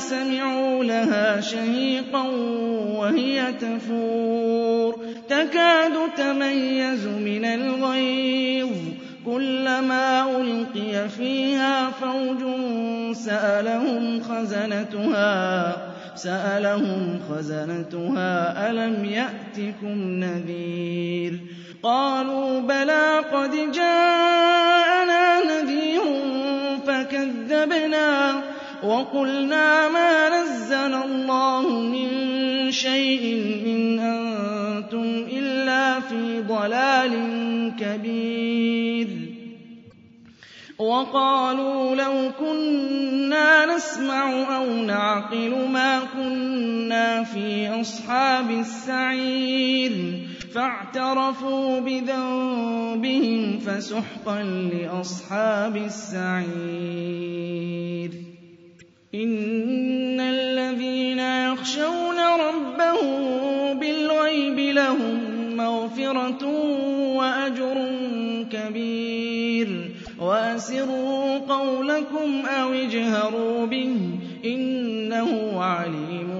سَمِعُوا لَهَا شَهِيقًا وَهِيَ تَفُورُ. تَكَادُ تَمَيَّزُ مِنَ الْغَيْظِ. كُلَّمَا أُلْقِيَ فِيهَا فَوْجٌ سَأَلَهُمْ خَزَنَتُهَا سألهم خزنتها ألم يأتكم نذير؟ قالوا بلى قد جاءنا نذير فكذبنا وقلنا ما نزل الله من شيء إن أنتم إلا في ضلال كبير. وقالوا لو كنا نسمع أو نعقل ما كنا في أصحاب السعير. فاعترفوا بذنبهم فسحقا لأصحاب السعير. إن الذين يخشون ربهم بالغيب لهم مغفرة وأجر كبير وأسروا قولكم أو اجهروا به إنه عليم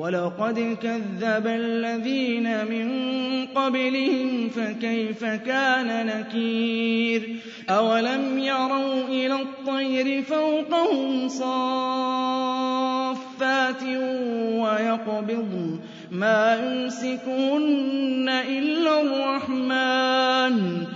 وَلَقَدْ كَذَّبَ الَّذِينَ مِن قَبْلِهِمْ فَكَيْفَ كَانَ نَكِيرِ أَوَلَمْ يَرَوْا إِلَى الطَّيْرِ فَوْقَهُمْ صَافَّاتٍ وَيَقْبِضْنَ مَا يُمْسِكُهُنَّ إِلَّا الرَّحْمَٰنُ ۚ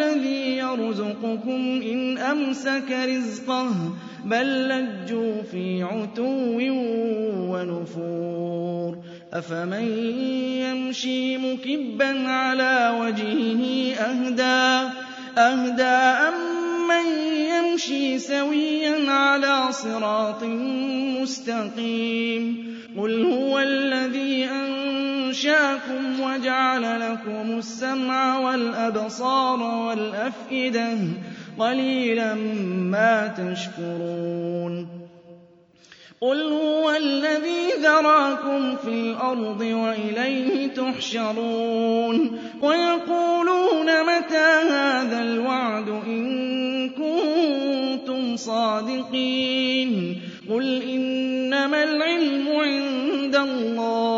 الَّذِي يَرْزُقُكُمْ إِنْ أَمْسَكَ رِزْقَهُ بَل لَّجُّوا فِي عُتُوٍّ وَنُفُورٍ أَفَمَن يَمْشِي مُكِبًّا عَلَىٰ وَجْهِهِ أَهْدَىٰ أَمَّن يَمْشِي سَوِيًّا عَلَىٰ صِرَاطٍ مُّسْتَقِيمٍ قُلْ هُوَ الَّذِي أَنشَأَكُمْ وَجَعَلَ لَكُمُ السَّمْعَ وَالْأَبْصَارَ وَالْأَفْئِدَةَ ۖ قَلِيلًا مَّا تَشْكُرُونَ قُلْ هُوَ الَّذِي ذَرَأَكُمْ فِي الْأَرْضِ وَإِلَيْهِ تُحْشَرُونَ وَيَقُولُونَ مَتَىٰ هَٰذَا الْوَعْدُ إِن كُنتُمْ صَادِقِينَ قُلْ إِنَّمَا الْعِلْمُ عِندَ اللَّهِ